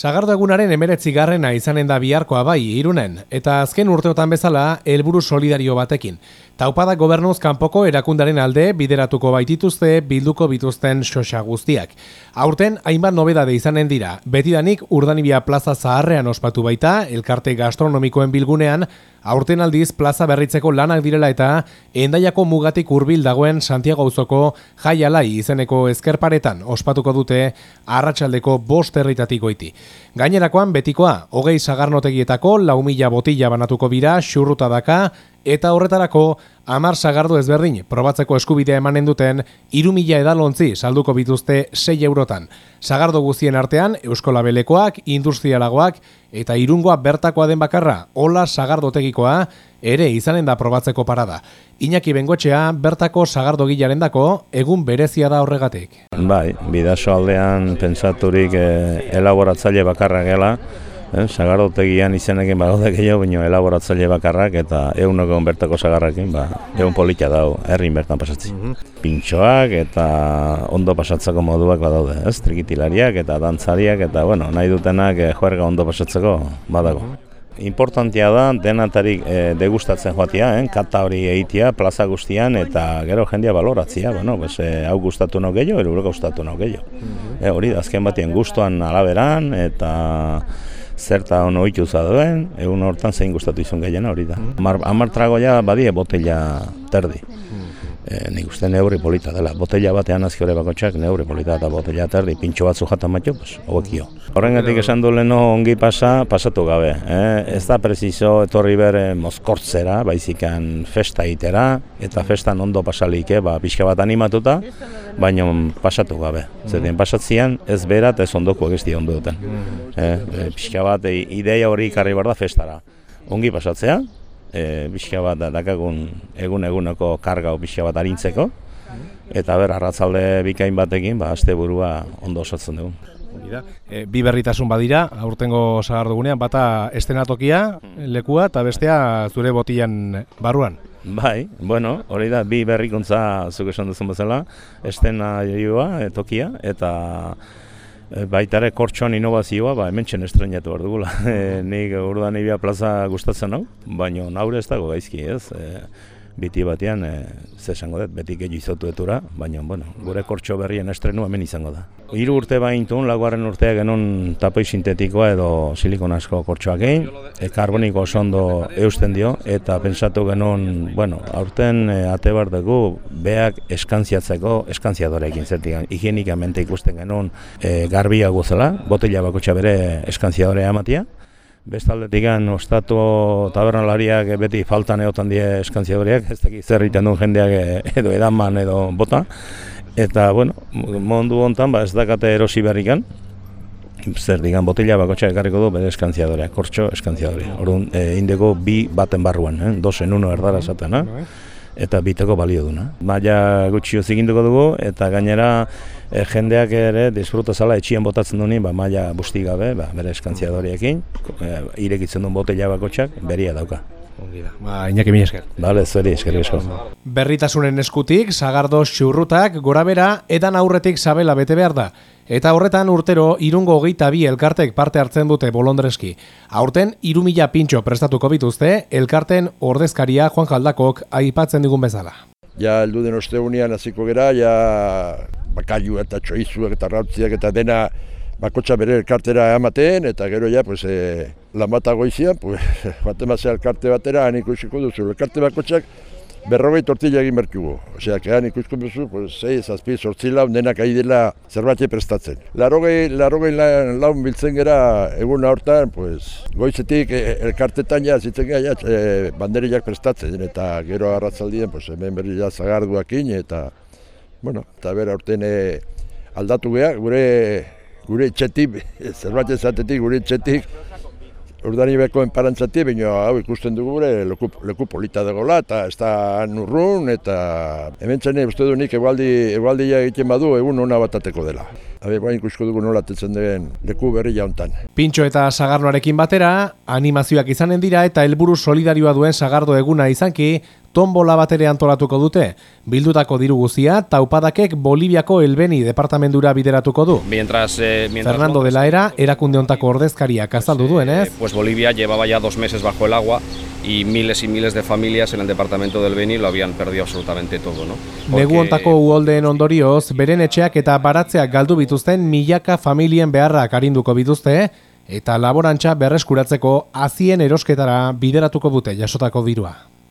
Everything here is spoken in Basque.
Sagardo egunaren emeretzi garrena izanen da biharkoa bai irunen, eta azken urteotan bezala helburu solidario batekin. Taupada gobernuz kanpoko erakundaren alde bideratuko baitituzte bilduko bituzten xoxa guztiak. Aurten, hainbat nobedade izanen dira. Betidanik urdanibia plaza zaharrean ospatu baita, elkarte gastronomikoen bilgunean, aurten aldiz plaza berritzeko lanak direla eta endaiako mugatik hurbil dagoen Santiago Uzoko jaialai izeneko ezkerparetan ospatuko dute arratsaldeko bost herritatikoiti. Gainerakoan betikoa, hogei sagarnotegietako lau mila botila banatuko bira xurruta daka eta horretarako amar sagardo ezberdin probatzeko eskubidea emanen duten iru mila edalontzi salduko bituzte 6 eurotan. Sagardo guztien artean, Euskola Belekoak, Industrialagoak eta irungoa bertakoa den bakarra, hola sagardotegikoa, ere izanen da probatzeko parada. Iñaki Bengotxea, bertako sagardo gilaren dako, egun berezia da horregatik. Bai, bidaso aldean pentsaturik eh, elaboratzaile bakarra gela, Eh, sagardotegian izenekin badaude gehiago, baina elaboratzaile bakarrak eta egun bertako sagarrakin, ba, egun polita dau, herrin bertan pasatzi. Mm Pintxoak eta ondo pasatzeko moduak badaude, ez? Trikitilariak eta dantzariak eta, bueno, nahi dutenak eh, joerga ondo pasatzeko badago. Mm Importantia da denatarik e, degustatzen joatia, eh? kata hori egitea, plaza guztian eta gero jendia baloratzia, bueno, pues, e, hau gustatu no gehiago, erurek gustatu no gehiago. Mm hori, azken batien gustuan alaberan eta zerta ono oitu duen, egun hortan zein gustatu izan gehiena hori da. Mm. Amar, tragoia badie botella terdi. E, nik uste neurri polita dela. Botella batean azki hori bakotxak neurri polita eta botella terdi pintxo batzu jatan matio, pues, hobekio. Horrengatik esan du leno ongi pasa, pasatu gabe. Eh? Ez da preciso etorri bere mozkortzera, baizikan festa itera, eta festan ondo pasalik, eh? ba, pixka bat animatuta, baina pasatu gabe. Zerten pasatzian ez berat ez ondoko egizti ondo duten. Eh? Pixka bat, ideia hori ikarri da festara. Ongi pasatzea, e, bizka bat dakagun egun eguneko karga bizka bat arintzeko eta ber arratzalde bikain batekin ba asteburua ondo osatzen dugu. E, bi berritasun badira, aurtengo sagardugunean, bata estenatokia, lekua, eta bestea zure botian barruan. Bai, bueno, hori da, bi berrikuntza zuk esan duzun bezala, estena joa, tokia, eta baita ere kortxoan inovazioa, ba, hemen txen estrenatu behar dugula. E, nik urdan plaza gustatzen hau, baina naure ez dago gaizki, ez? E, biti batean, e, ze esango dut, beti gehiu izotu etura, baina, bueno, gure kortxo berrien estrenu hemen izango da. Hiru urte baintun, laguaren urtea genuen tapoi sintetikoa edo silikon asko kortxoak egin, e, karboniko osondo eusten dio, eta pensatu genuen, bueno, aurten e, ate bar dugu, beak eskantziatzeko, eskantziadorekin zertik, higienikamente ikusten genuen e, garbia guzela, botella bako bere eskantziadorea amatia, Bestaldetik ostatu tabernalariak beti faltan egotan die eskantziadoriak, ez dakit zer egiten duen jendeak eh, edo edaman edo bota. Eta, bueno, mundu hontan ba, ez dakate erosi berrikan, zer digan botila bakotxa ekarriko du bere eskantziadorea, kortxo eskantziadorea. Orduan, e, indeko bi baten barruan, eh? dozen uno erdara esaten, eh? Eta biteko balio duna. Maia gutxi ziginduko dugu eta gainera e, jendeak ere disfruta zala etxien botatzen duni, ba maila busti gabe, ba bere eskantziadoriekin, e, irekitzen duen botella bakotsak beria dauka. Ba, Iñaki mi esker. Vale, zuri, esker esko. Berritasunen eskutik, sagardo xurrutak, gora bera, edan aurretik sabela bete behar da. Eta horretan urtero irungo hogeita bi elkartek parte hartzen dute bolondreski. Aurten iru mila pintxo prestatuko bituzte, elkarten ordezkaria Juan Jaldakok aipatzen digun bezala. Ja, eldu den osteunian hasiko gera, ja, bakailu eta txoizuak eta rautziak eta dena bakotxa bere elkartera ematen, eta gero ja, pues, e, lan bat agoizian, pues, batemazea elkarte batera, han ikusiko duzu, elkarte bakotxak berrogei tortilla egin berkugu. Osea, kean ikusko duzu, pues, zei, zazpi, sortzi lau, denak ari dela zerbait prestatzen. Larogei, larogei laun biltzen gera egun hortan, pues, goizetik e, elkartetan ja, zitzen gara, e, banderilak prestatzen, eta gero arratzaldien, pues, hemen berri ja zagarduakin, eta, bueno, eta bera urten e, aldatu geha, gure, gure etxetik, zerbait ezatetik, gure etxetik, Urdani beko enparantzati, baina hau ikusten dugu gure leku, leku polita dagoela eta ez da nurrun eta hemen txene uste du nik egualdi, egualdi egiten badu egun hona batateko dela. Habe, bain ikusko dugu nola tetzen den leku berri jauntan. Pintxo eta sagarnoarekin batera, animazioak izanen dira eta helburu solidarioa duen sagardo eguna izanki, tombola bat ere antolatuko dute. Bildutako diru guzia, taupadakek Boliviako Elbeni departamendura bideratuko du. Mientras, eh, mientras Fernando de la Era, erakunde hontako ordezkariak azaldu duenez, Eh, pues Bolivia llevaba ya dos meses bajo el agua y miles y miles de familias en el departamento del Beni lo habían perdido absolutamente todo, ¿no? Porque- Negu hontako uholdeen ondorioz, beren etxeak eta baratzeak galdu bituzten milaka familien beharrak arinduko bituzte, eta laborantza berreskuratzeko azien erosketara bideratuko dute jasotako dirua.